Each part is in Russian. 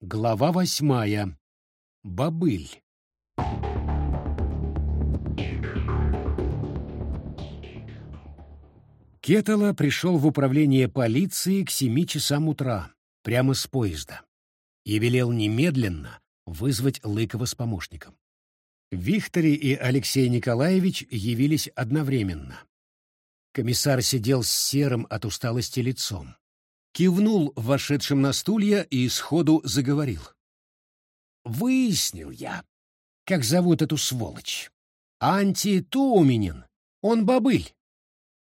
Глава восьмая. Бобыль. Кетала пришел в управление полиции к семи часам утра, прямо с поезда, и велел немедленно вызвать Лыкова с помощником. Виктори и Алексей Николаевич явились одновременно. Комиссар сидел с серым от усталости лицом. Кивнул вошедшим на стулья и сходу заговорил. «Выяснил я, как зовут эту сволочь. Антитуменин. Он бобыль».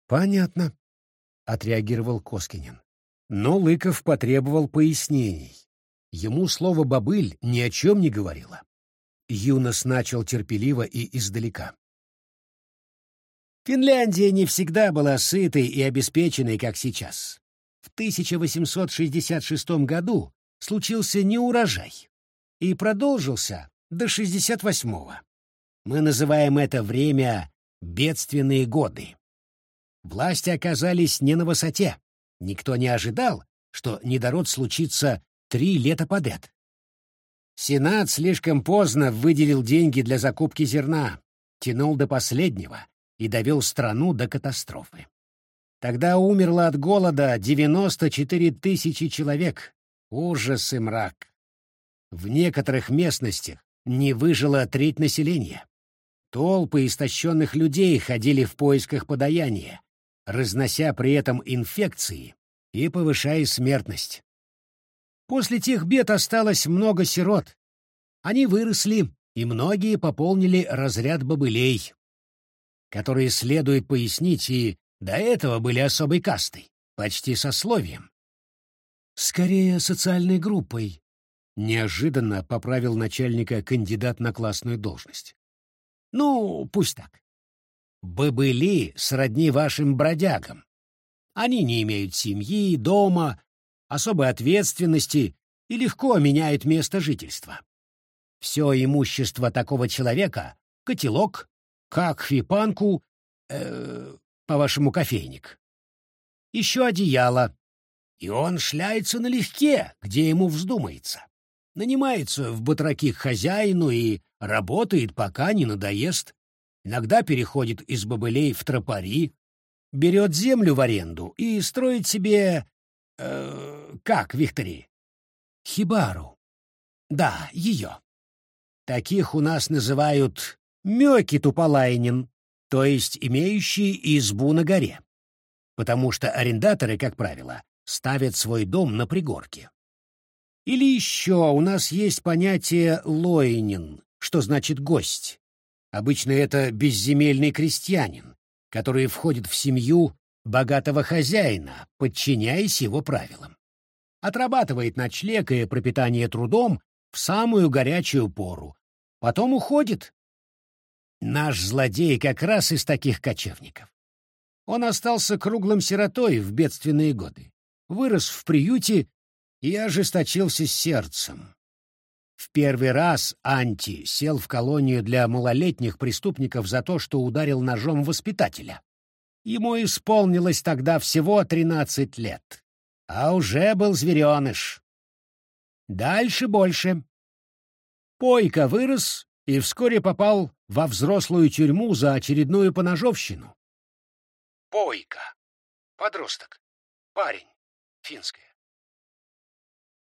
«Понятно», — отреагировал Коскинин. Но Лыков потребовал пояснений. Ему слово «бобыль» ни о чем не говорило. Юнос начал терпеливо и издалека. Финляндия не всегда была сытой и обеспеченной, как сейчас. В 1866 году случился неурожай и продолжился до 68-го. Мы называем это время «бедственные годы». Власти оказались не на высоте. Никто не ожидал, что недород случится три лета подряд. Сенат слишком поздно выделил деньги для закупки зерна, тянул до последнего и довел страну до катастрофы. Тогда умерло от голода 94 тысячи человек. Ужас и мрак. В некоторых местностях не выжило треть населения. Толпы истощенных людей ходили в поисках подаяния, разнося при этом инфекции и повышая смертность. После тех бед осталось много сирот. Они выросли, и многие пополнили разряд бобылей которые следует пояснить и до этого были особой кастой, почти сословием. Скорее, социальной группой. Неожиданно поправил начальника кандидат на классную должность. Ну, пусть так. Бобыли сродни вашим бродягам. Они не имеют семьи, дома, особой ответственности и легко меняют место жительства. Все имущество такого человека — котелок, как э, по-вашему, кофейник. Еще одеяло. И он шляется налегке, где ему вздумается. Нанимается в батраки к хозяину и работает, пока не надоест. Иногда переходит из бобылей в тропари, берет землю в аренду и строит себе... Э, как, Виктори? Хибару. Да, ее. Таких у нас называют Мёки Туполайнин, то есть имеющий избу на горе. Потому что арендаторы, как правило, ставят свой дом на пригорке. Или еще у нас есть понятие «лоинин», что значит «гость». Обычно это безземельный крестьянин, который входит в семью богатого хозяина, подчиняясь его правилам. Отрабатывает ночлег и пропитание трудом в самую горячую пору, потом уходит, Наш злодей как раз из таких кочевников. Он остался круглым сиротой в бедственные годы, вырос в приюте и ожесточился сердцем. В первый раз Анти сел в колонию для малолетних преступников за то, что ударил ножом воспитателя. Ему исполнилось тогда всего тринадцать лет, а уже был звереныш. Дальше больше. Пойка вырос и вскоре попал во взрослую тюрьму за очередную поножовщину. Пойка. Подросток. Парень. Финская.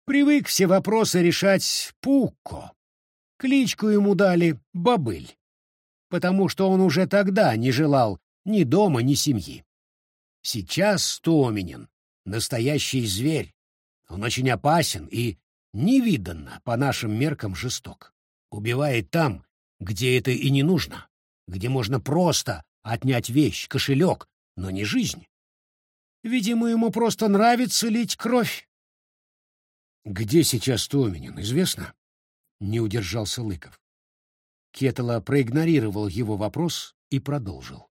Привык все вопросы решать Пукко. Кличку ему дали Бобыль, потому что он уже тогда не желал ни дома, ни семьи. Сейчас Томинин — настоящий зверь. Он очень опасен и невиданно по нашим меркам жесток. Убивает там, где это и не нужно, где можно просто отнять вещь, кошелек, но не жизнь. Видимо, ему просто нравится лить кровь. «Где сейчас Томинин, известно?» — не удержался Лыков. Кетала проигнорировал его вопрос и продолжил.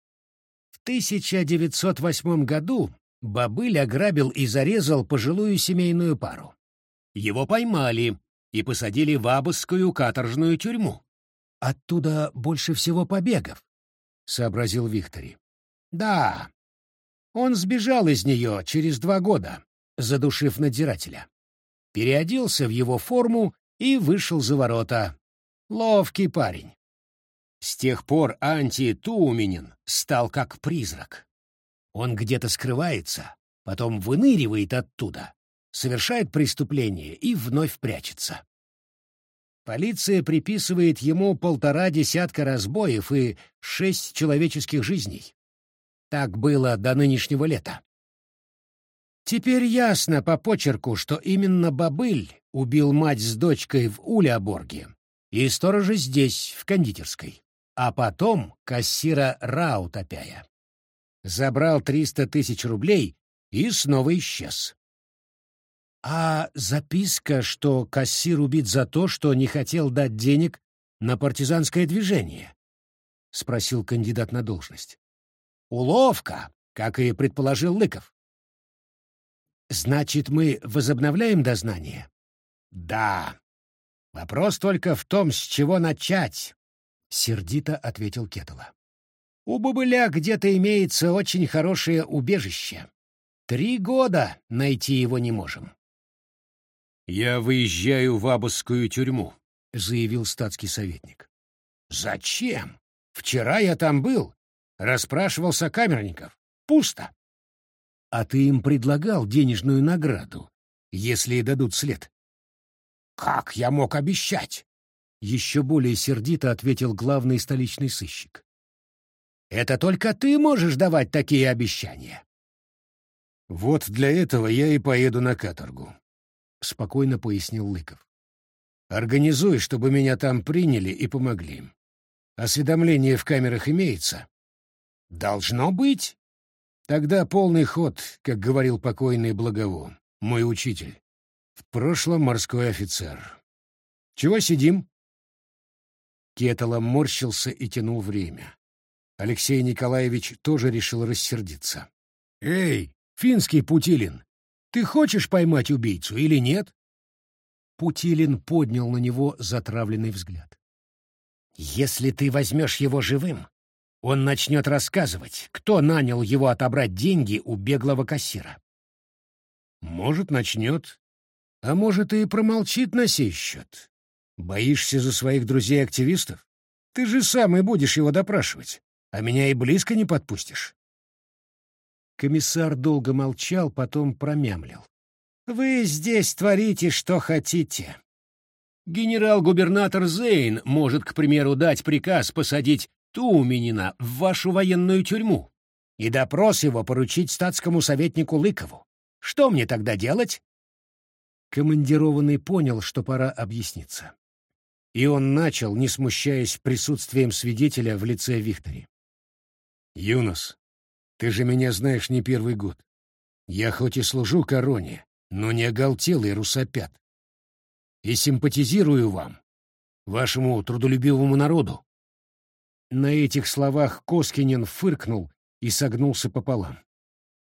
В 1908 году Бабыль ограбил и зарезал пожилую семейную пару. Его поймали и посадили в Абасскую каторжную тюрьму. Оттуда больше всего побегов, — сообразил Виктори. Да, он сбежал из нее через два года, задушив надзирателя. переоделся в его форму и вышел за ворота. Ловкий парень. С тех пор анти-Туменин стал как призрак. Он где-то скрывается, потом выныривает оттуда, совершает преступление и вновь прячется. Полиция приписывает ему полтора десятка разбоев и шесть человеческих жизней. Так было до нынешнего лета. Теперь ясно по почерку, что именно Бабыль убил мать с дочкой в Уляборге и сторожа здесь, в кондитерской, а потом кассира Раутопяя. Забрал триста тысяч рублей и снова исчез. А записка, что кассир убит за то, что не хотел дать денег на партизанское движение? — спросил кандидат на должность. Уловка, как и предположил Лыков. Значит, мы возобновляем дознание? Да. Вопрос только в том, с чего начать, — сердито ответил Кетова. У бобыля где-то имеется очень хорошее убежище. Три года найти его не можем. «Я выезжаю в Абусскую тюрьму», — заявил статский советник. «Зачем? Вчера я там был, расспрашивал сокамерников. Пусто». «А ты им предлагал денежную награду, если дадут след?» «Как я мог обещать?» Еще более сердито ответил главный столичный сыщик. «Это только ты можешь давать такие обещания». «Вот для этого я и поеду на каторгу», — спокойно пояснил Лыков. «Организуй, чтобы меня там приняли и помогли. Осведомление в камерах имеется?» «Должно быть». «Тогда полный ход, как говорил покойный Благово, мой учитель. В прошлом морской офицер. Чего сидим?» Кетала морщился и тянул время. Алексей Николаевич тоже решил рассердиться. «Эй, финский Путилин, ты хочешь поймать убийцу или нет?» Путилин поднял на него затравленный взгляд. «Если ты возьмешь его живым, он начнет рассказывать, кто нанял его отобрать деньги у беглого кассира». «Может, начнет, а может, и промолчит на сей счет. Боишься за своих друзей-активистов? Ты же сам и будешь его допрашивать, а меня и близко не подпустишь». Комиссар долго молчал, потом промямлил. «Вы здесь творите, что хотите. Генерал-губернатор Зейн может, к примеру, дать приказ посадить Туменина в вашу военную тюрьму и допрос его поручить статскому советнику Лыкову. Что мне тогда делать?» Командированный понял, что пора объясниться. И он начал, не смущаясь присутствием свидетеля в лице Виктори. «Юнос, ты же меня знаешь не первый год. Я хоть и служу короне, но не оголтелый русопят. И симпатизирую вам, вашему трудолюбивому народу. На этих словах Коскинин фыркнул и согнулся пополам.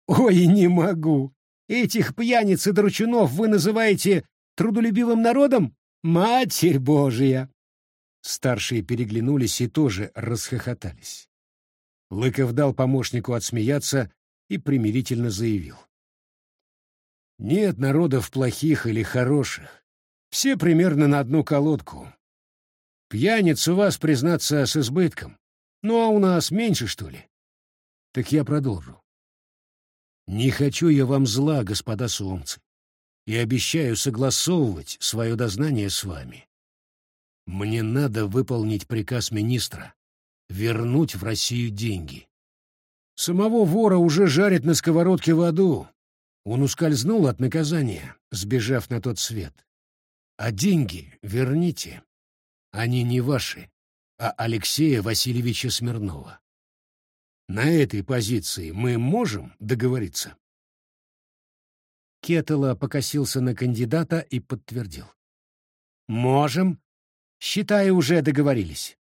«Ой, не могу! Этих пьяниц и дручунов вы называете трудолюбивым народом? Матерь Божия!» Старшие переглянулись и тоже расхохотались. Лыков дал помощнику отсмеяться и примирительно заявил. «Нет народов плохих или хороших. Все примерно на одну колодку. Пьяниц у вас, признаться, с избытком. Ну а у нас меньше, что ли? Так я продолжу. Не хочу я вам зла, господа сомцы, и обещаю согласовывать свое дознание с вами. Мне надо выполнить приказ министра вернуть в Россию деньги. Самого вора уже жарят на сковородке в аду. Он ускользнул от наказания, сбежав на тот свет. А деньги верните. Они не ваши, а Алексея Васильевича Смирнова. На этой позиции мы можем договориться? Кетела покосился на кандидата и подтвердил. «Можем. Считай, уже договорились».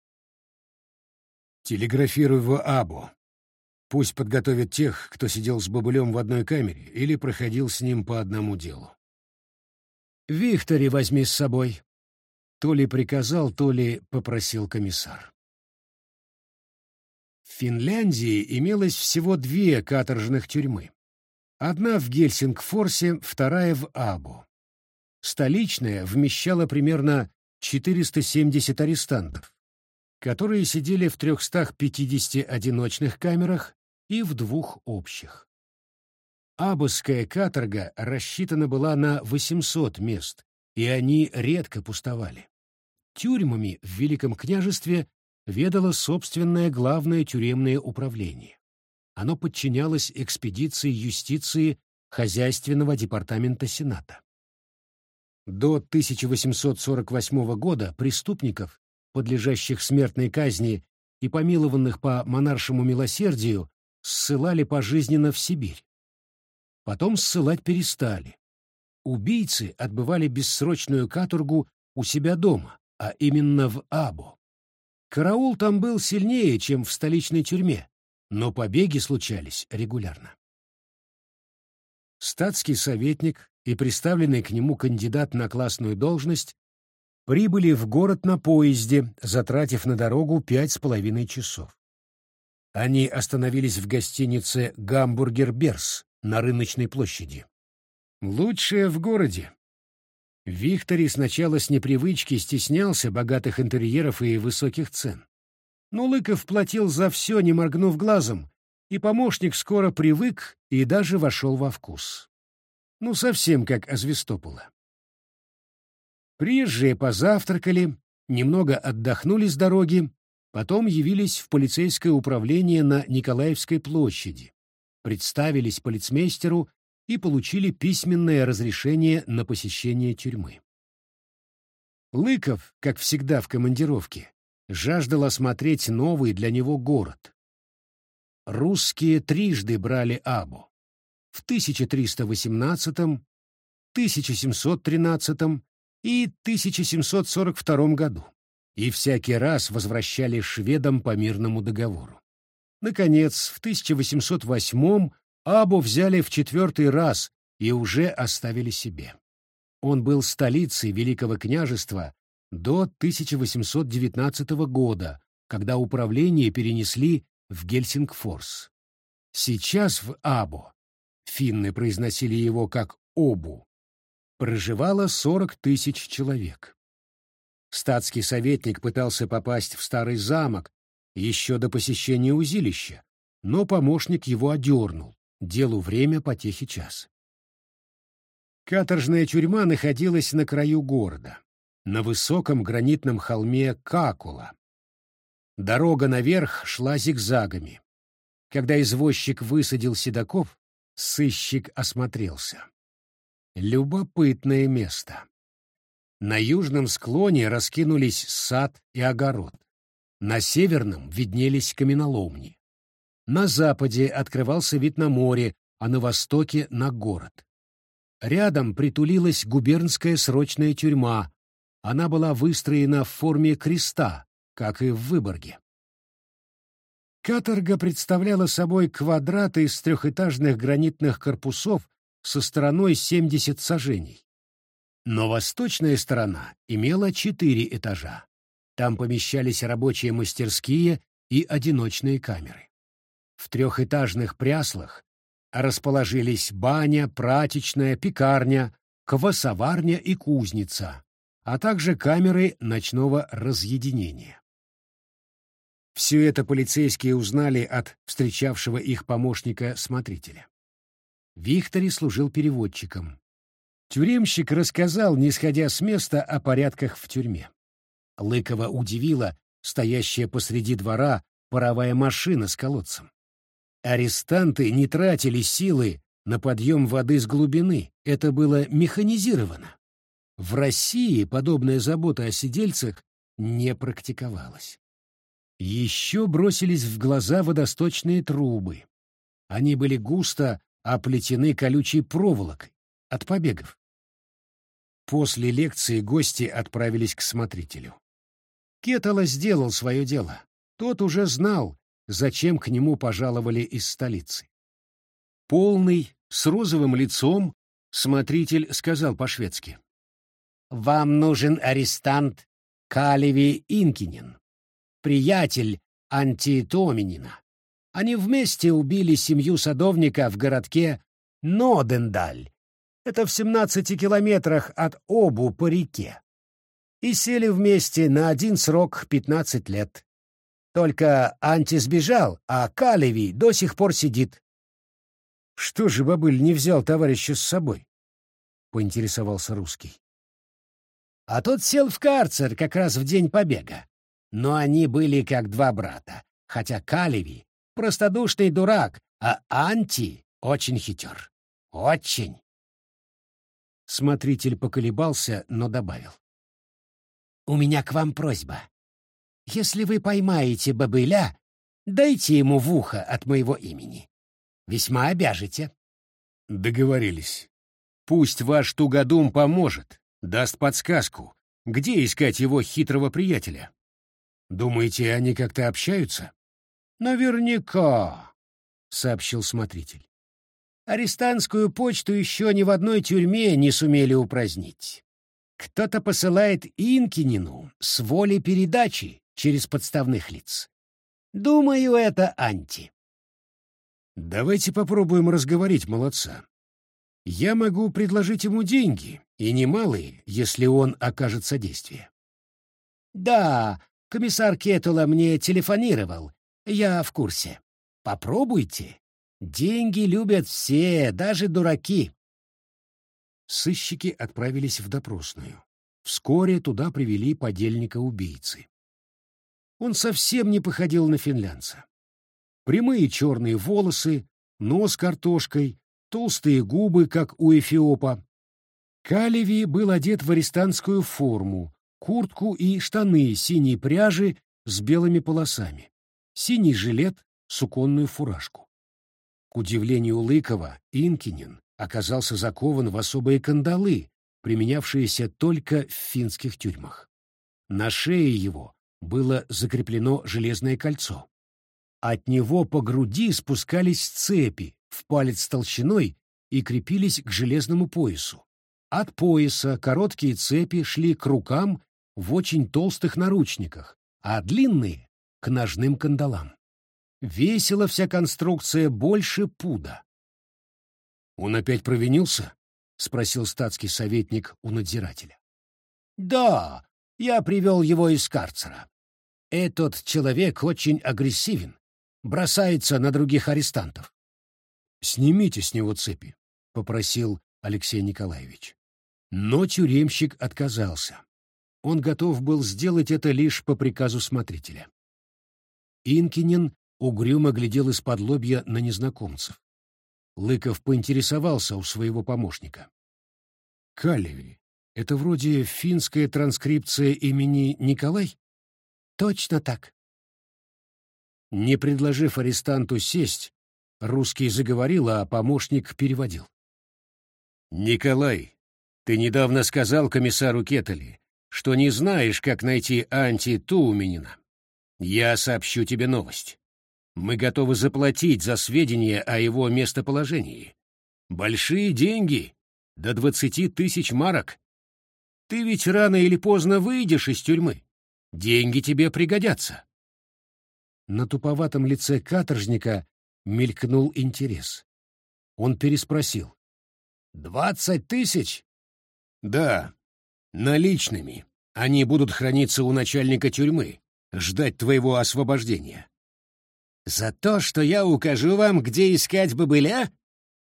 Телеграфируй в Абу. Пусть подготовит тех, кто сидел с Бабулем в одной камере или проходил с ним по одному делу. «Виктори возьми с собой», — то ли приказал, то ли попросил комиссар. В Финляндии имелось всего две каторжных тюрьмы. Одна в Гельсингфорсе, вторая в Абу. столичная вмещала примерно 470 арестантов, которые сидели в 350 одиночных камерах и в двух общих. Абусская каторга рассчитана была на 800 мест, и они редко пустовали. Тюрьмами в Великом княжестве ведало собственное главное тюремное управление. Оно подчинялось экспедиции юстиции Хозяйственного департамента Сената. До 1848 года преступников, подлежащих смертной казни и помилованных по монаршему милосердию, ссылали пожизненно в Сибирь. Потом ссылать перестали. Убийцы отбывали бессрочную каторгу у себя дома, а именно в Або. Караул там был сильнее, чем в столичной тюрьме, но побеги случались регулярно. Статский советник и представленный к нему кандидат на классную должность прибыли в город на поезде, затратив на дорогу пять с половиной часов. Они остановились в гостинице «Гамбургер Берс» на рыночной площади. Лучшее в городе. Виктори сначала с непривычки стеснялся богатых интерьеров и высоких цен. Но Лыков платил за все, не моргнув глазом, и помощник скоро привык и даже вошел во вкус. Ну, совсем как Азвестопола. Приезжие позавтракали, немного отдохнули с дороги, потом явились в полицейское управление на Николаевской площади, представились полицмейстеру и получили письменное разрешение на посещение тюрьмы. Лыков, как всегда в командировке, жаждал осмотреть новый для него город. Русские трижды брали Абу. В 1318, 1713 и 1742 году и всякий раз возвращали шведам по мирному договору. Наконец, в 1808 Абу взяли в четвертый раз и уже оставили себе. Он был столицей Великого княжества до 1819 года, когда управление перенесли в Гельсингфорс. Сейчас в Або, финны произносили его как Обу, проживало 40 тысяч человек. Статский советник пытался попасть в старый замок еще до посещения узилища, но помощник его одернул, делу время потехи час. Каторжная тюрьма находилась на краю города на высоком гранитном холме Какула. Дорога наверх шла зигзагами. Когда извозчик высадил седаков, сыщик осмотрелся. Любопытное место. На южном склоне раскинулись сад и огород. На северном виднелись каменоломни. На западе открывался вид на море, а на востоке — на город. Рядом притулилась губернская срочная тюрьма, она была выстроена в форме креста, как и в Выборге. Каторга представляла собой квадрат из трехэтажных гранитных корпусов со стороной 70 сажений. Но восточная сторона имела четыре этажа. Там помещались рабочие мастерские и одиночные камеры. В трехэтажных пряслах расположились баня, прачечная, пекарня, квасоварня и кузница, а также камеры ночного разъединения. Все это полицейские узнали от встречавшего их помощника-смотрителя. Виктори служил переводчиком. Тюремщик рассказал, не сходя с места, о порядках в тюрьме. Лыкова удивила стоящая посреди двора паровая машина с колодцем. Арестанты не тратили силы на подъем воды с глубины, это было механизировано. В России подобная забота о сидельцах не практиковалась. Еще бросились в глаза водосточные трубы. Они были густо оплетены колючей проволокой от побегов. После лекции гости отправились к смотрителю. Кетала сделал свое дело. Тот уже знал, зачем к нему пожаловали из столицы. Полный, с розовым лицом, смотритель сказал по-шведски. Вам нужен арестант Калеви Инкинин, приятель Антитоминина. Они вместе убили семью садовника в городке Нодендаль. Это в 17 километрах от Обу по реке. И сели вместе на один срок 15 лет. Только Анти сбежал, а Калеви до сих пор сидит. Что же Бабыль не взял товарища с собой? Поинтересовался русский. А тот сел в карцер как раз в день побега. Но они были как два брата, хотя Калеви — простодушный дурак, а Анти — очень хитер. Очень. Смотритель поколебался, но добавил. «У меня к вам просьба. Если вы поймаете бобыля, дайте ему в ухо от моего имени. Весьма обяжете». Договорились. Пусть ваш тугодум поможет, даст подсказку, где искать его хитрого приятеля. Думаете, они как-то общаются? Наверняка, сообщил смотритель. Арестантскую почту еще ни в одной тюрьме не сумели упразднить. Кто-то посылает Инкинину с воли передачи через подставных лиц. Думаю, это Анти. Давайте попробуем разговорить молодца. Я могу предложить ему деньги, и немалые, если он окажет содействие. Да, комиссар Кетула мне телефонировал. Я в курсе. Попробуйте. Деньги любят все, даже дураки. Сыщики отправились в допросную. Вскоре туда привели подельника убийцы. Он совсем не походил на финлянца. Прямые черные волосы, нос картошкой, толстые губы, как у эфиопа. Калеви был одет в арестантскую форму, куртку и штаны синей пряжи с белыми полосами, синий жилет, суконную фуражку. К удивлению Лыкова, Инкинин оказался закован в особые кандалы, применявшиеся только в финских тюрьмах. На шее его было закреплено железное кольцо. От него по груди спускались цепи в палец толщиной и крепились к железному поясу. От пояса короткие цепи шли к рукам в очень толстых наручниках, а длинные — к ножным кандалам. Весила вся конструкция больше пуда. «Он опять провинился?» — спросил статский советник у надзирателя. «Да, я привел его из карцера. Этот человек очень агрессивен, бросается на других арестантов. «Снимите с него цепи», — попросил Алексей Николаевич. Но тюремщик отказался. Он готов был сделать это лишь по приказу смотрителя. Инкинин угрюмо глядел из-под лобья на незнакомцев. Лыков поинтересовался у своего помощника. «Калеви, это вроде финская транскрипция имени Николай?» «Точно так». Не предложив арестанту сесть, Русский заговорил, а помощник переводил. «Николай, ты недавно сказал комиссару Кетали, что не знаешь, как найти Анти Туменина. Я сообщу тебе новость. Мы готовы заплатить за сведения о его местоположении. Большие деньги, до двадцати тысяч марок. Ты ведь рано или поздно выйдешь из тюрьмы. Деньги тебе пригодятся». На туповатом лице каторжника мелькнул интерес. Он переспросил. «Двадцать тысяч?» «Да, наличными. Они будут храниться у начальника тюрьмы, ждать твоего освобождения». «За то, что я укажу вам, где искать бобыля?»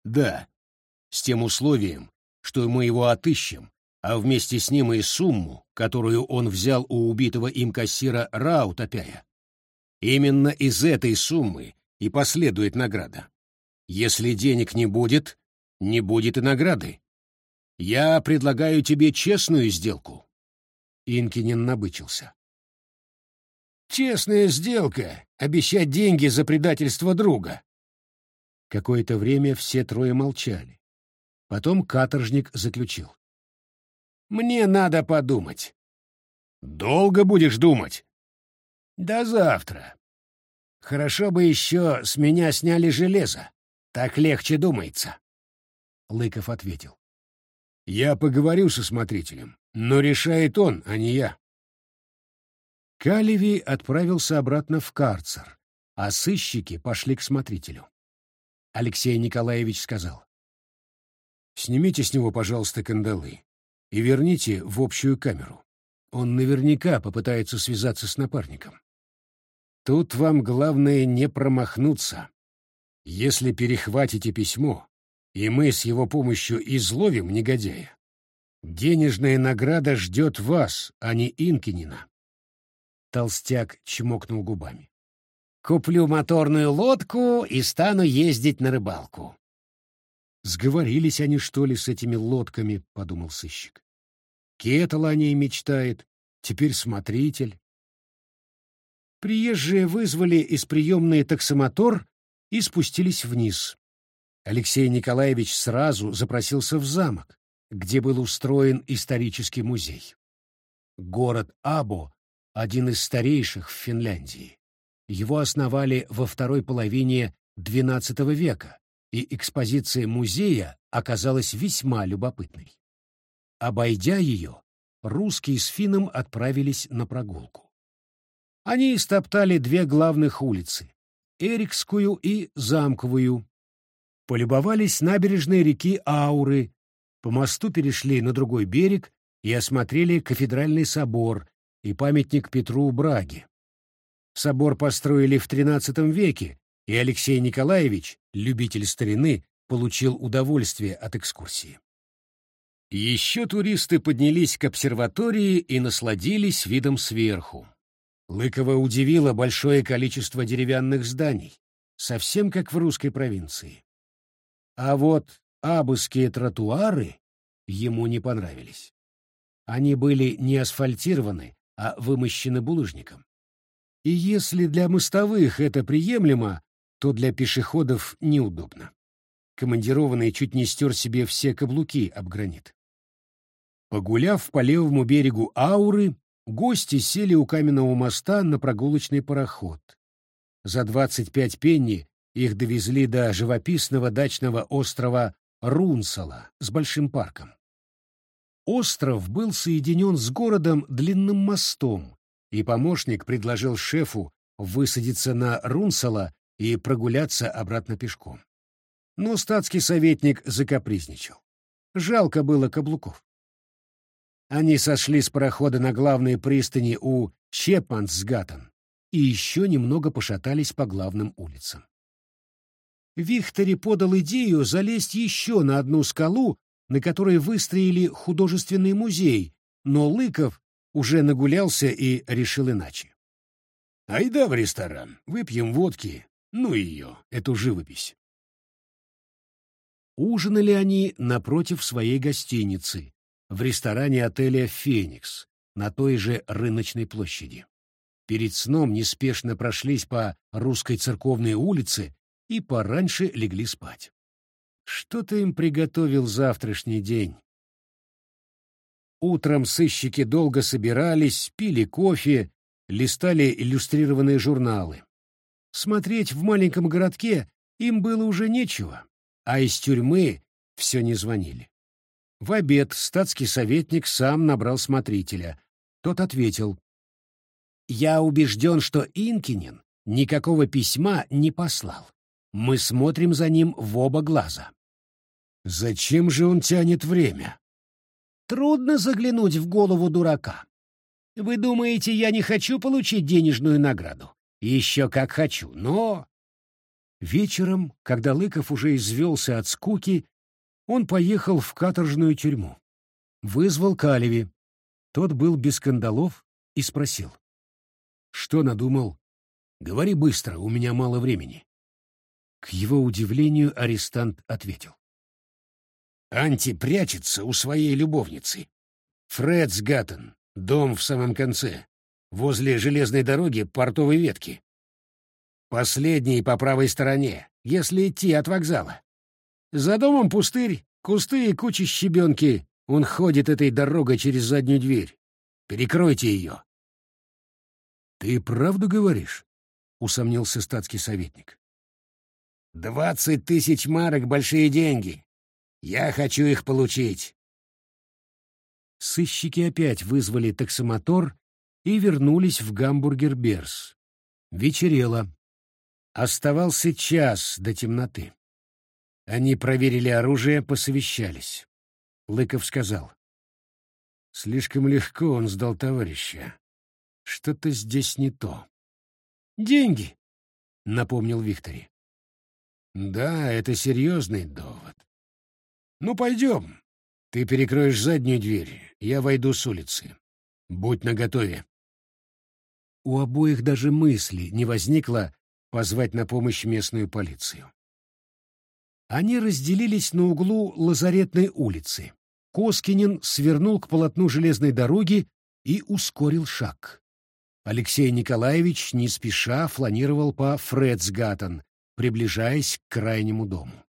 «Да, с тем условием, что мы его отыщем, а вместе с ним и сумму, которую он взял у убитого им кассира Раутопяя. Именно из этой суммы и последует награда. Если денег не будет, не будет и награды. Я предлагаю тебе честную сделку. Инкинин набычился. Честная сделка — обещать деньги за предательство друга. Какое-то время все трое молчали. Потом каторжник заключил. «Мне надо подумать». «Долго будешь думать?» «До завтра. Хорошо бы еще с меня сняли железо. Так легче думается. Лыков ответил. Я поговорю со смотрителем, но решает он, а не я. Калеви отправился обратно в карцер, а сыщики пошли к смотрителю. Алексей Николаевич сказал. Снимите с него, пожалуйста, кандалы и верните в общую камеру. Он наверняка попытается связаться с напарником. Тут вам главное не промахнуться. Если перехватите письмо, и мы с его помощью изловим негодяя, денежная награда ждет вас, а не Инкинина. Толстяк чмокнул губами. Куплю моторную лодку и стану ездить на рыбалку. Сговорились они, что ли, с этими лодками, — подумал сыщик. Кетл о ней мечтает, теперь смотритель. Приезжие вызвали из приемной таксомотор и спустились вниз. Алексей Николаевич сразу запросился в замок, где был устроен исторический музей. Город Або — один из старейших в Финляндии. Его основали во второй половине XII века, и экспозиция музея оказалась весьма любопытной. Обойдя ее, русские с финном отправились на прогулку. Они истоптали две главных улицы — Эрикскую и Замковую. Полюбовались набережной реки Ауры, по мосту перешли на другой берег и осмотрели кафедральный собор и памятник Петру Браге. Собор построили в XIII веке, и Алексей Николаевич, любитель старины, получил удовольствие от экскурсии. Еще туристы поднялись к обсерватории и насладились видом сверху. Лыкова удивило большое количество деревянных зданий, совсем как в русской провинции. А вот абысские тротуары ему не понравились. Они были не асфальтированы, а вымощены булыжником. И если для мостовых это приемлемо, то для пешеходов неудобно. Командированный чуть не стер себе все каблуки об гранит. Погуляв по левому берегу Ауры, гости сели у каменного моста на прогулочный пароход. За 25 пенни их довезли до живописного дачного острова Рунсала с большим парком. Остров был соединен с городом длинным мостом, и помощник предложил шефу высадиться на Рунсала и прогуляться обратно пешком. Но статский советник закапризничал. Жалко было каблуков. Они сошли с парохода на главной пристани у Чепмансгаттен и еще немного пошатались по главным улицам. Вихтери подал идею залезть еще на одну скалу, на которой выстроили художественный музей, но Лыков уже нагулялся и решил иначе. «Айда в ресторан, выпьем водки, ну ее, эту живопись». Ужинали они напротив своей гостиницы, в ресторане отеля «Феникс» на той же рыночной площади. Перед сном неспешно прошлись по русской церковной улице и пораньше легли спать. Что-то им приготовил завтрашний день. Утром сыщики долго собирались, пили кофе, листали иллюстрированные журналы. Смотреть в маленьком городке им было уже нечего, а из тюрьмы все не звонили. В обед статский советник сам набрал смотрителя. Тот ответил. «Я убежден, что Инкинин никакого письма не послал. Мы смотрим за ним в оба глаза». «Зачем же он тянет время?» «Трудно заглянуть в голову дурака. Вы думаете, я не хочу получить денежную награду? Еще как хочу, но...» Вечером, когда Лыков уже извелся от скуки, он поехал в каторжную тюрьму. Вызвал Калеви. Тот был без скандалов и спросил. «Что надумал? Говори быстро, у меня мало времени». К его удивлению арестант ответил. «Анти прячется у своей любовницы. Фредс Гаттон, дом в самом конце, возле железной дороги портовой ветки. Последний по правой стороне, если идти от вокзала. За домом пустырь, кусты и куча щебенки. Он ходит этой дорогой через заднюю дверь. Перекройте ее. — Ты правду говоришь? — усомнился статский советник. — Двадцать тысяч марок — большие деньги. Я хочу их получить. Сыщики опять вызвали таксомотор и вернулись в Гамбургер-Берс. Вечерело. Оставался час до темноты. Они проверили оружие, посовещались. Лыков сказал. Слишком легко он сдал товарища. Что-то здесь не то. «Деньги», — напомнил Виктори. «Да, это серьезный довод. Ну, пойдем. Ты перекроешь заднюю дверь, я войду с улицы. Будь наготове». У обоих даже мысли не возникло позвать на помощь местную полицию. Они разделились на углу Лазаретной улицы. Коскинин свернул к полотну железной дороги и ускорил шаг. Алексей Николаевич не спеша фланировал по Фредсгаттен, приближаясь к крайнему дому.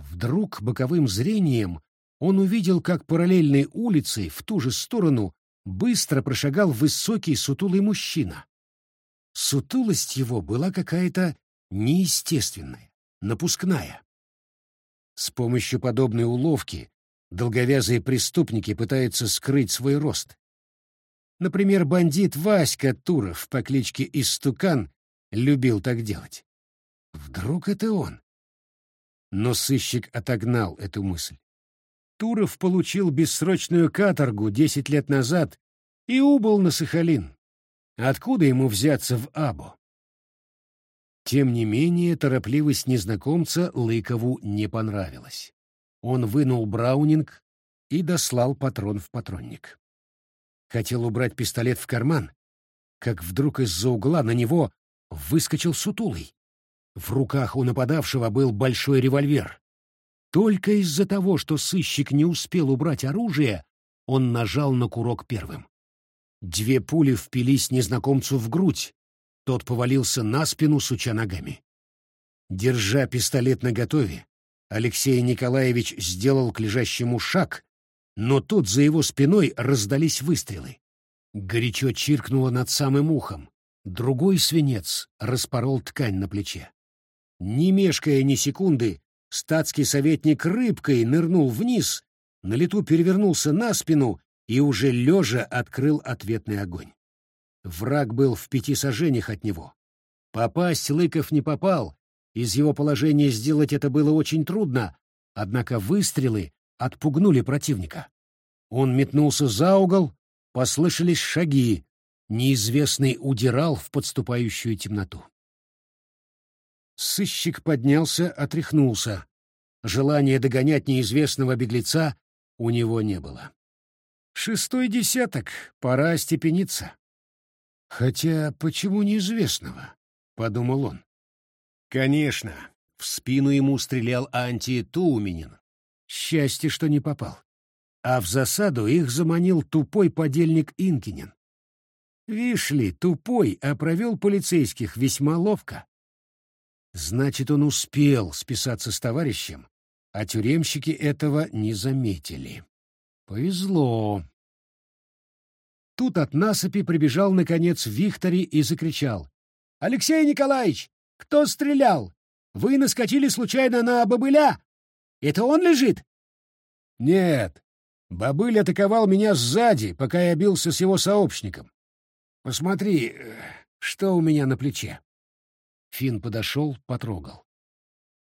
Вдруг боковым зрением он увидел, как параллельной улицей в ту же сторону быстро прошагал высокий сутулый мужчина. Сутулость его была какая-то неестественная, напускная. С помощью подобной уловки долговязые преступники пытаются скрыть свой рост. Например, бандит Васька Туров по кличке Истукан любил так делать. Вдруг это он? Но сыщик отогнал эту мысль. Туров получил бессрочную каторгу десять лет назад и убыл на Сахалин. Откуда ему взяться в Абу? Тем не менее, торопливость незнакомца Лыкову не понравилась. Он вынул браунинг и дослал патрон в патронник. Хотел убрать пистолет в карман, как вдруг из-за угла на него выскочил сутулый. В руках у нападавшего был большой револьвер. Только из-за того, что сыщик не успел убрать оружие, он нажал на курок первым. Две пули впились незнакомцу в грудь. Тот повалился на спину, суча ногами. Держа пистолет наготове, Алексей Николаевич сделал к лежащему шаг, но тут за его спиной раздались выстрелы. Горячо чиркнуло над самым ухом. Другой свинец распорол ткань на плече. Не мешкая ни секунды, статский советник рыбкой нырнул вниз, на лету перевернулся на спину и уже лежа открыл ответный огонь. Враг был в пяти сажениях от него. Попасть Лыков не попал, из его положения сделать это было очень трудно, однако выстрелы отпугнули противника. Он метнулся за угол, послышались шаги, неизвестный удирал в подступающую темноту. Сыщик поднялся, отряхнулся. Желания догонять неизвестного беглеца у него не было. Шестой десяток, пора остепениться. Хотя почему неизвестного? — подумал он. Конечно, в спину ему стрелял антитуменин. Счастье, что не попал. А в засаду их заманил тупой подельник Инкинин. Вишли, тупой, а провел полицейских весьма ловко. Значит, он успел списаться с товарищем, а тюремщики этого не заметили. Повезло. Тут от насыпи прибежал, наконец, Виктори и закричал. «Алексей Николаевич, кто стрелял? Вы наскочили случайно на бобыля? Это он лежит? Нет. Бобыль атаковал меня сзади, пока я бился с его сообщником. Посмотри, что у меня на плече. Фин подошел, потрогал.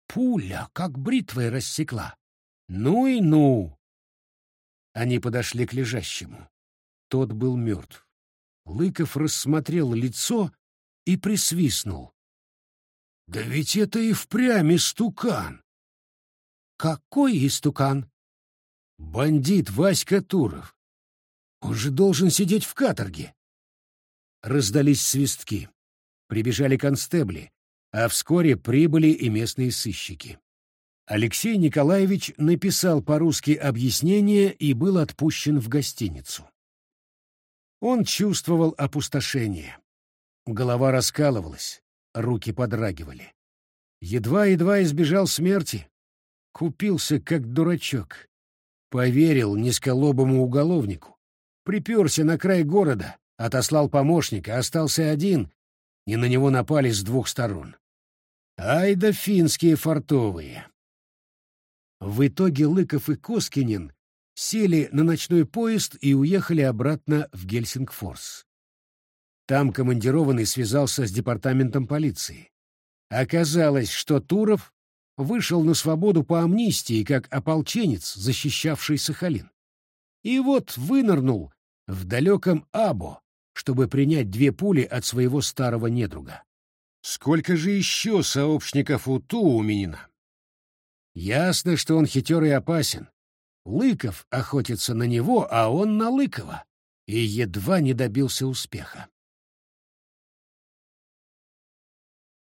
Пуля, как бритвой рассекла. Ну и ну! Они подошли к лежащему. Тот был мертв. Лыков рассмотрел лицо и присвистнул. Да ведь это и впрямь истукан. Какой истукан? Бандит Васька Туров. Он же должен сидеть в каторге. Раздались свистки. Прибежали констебли, а вскоре прибыли и местные сыщики. Алексей Николаевич написал по-русски объяснение и был отпущен в гостиницу. Он чувствовал опустошение. Голова раскалывалась, руки подрагивали. Едва-едва избежал смерти. Купился, как дурачок. Поверил низколобому уголовнику. Приперся на край города, отослал помощника, остался один, и на него напали с двух сторон. Ай да финские фартовые! В итоге Лыков и Коскинин сели на ночной поезд и уехали обратно в Гельсингфорс. Там командированный связался с департаментом полиции. Оказалось, что Туров вышел на свободу по амнистии как ополченец, защищавший Сахалин. И вот вынырнул в далеком Або, чтобы принять две пули от своего старого недруга. Сколько же еще сообщников у Тууминина? Ясно, что он хитер и опасен. Лыков охотится на него, а он на Лыкова, и едва не добился успеха.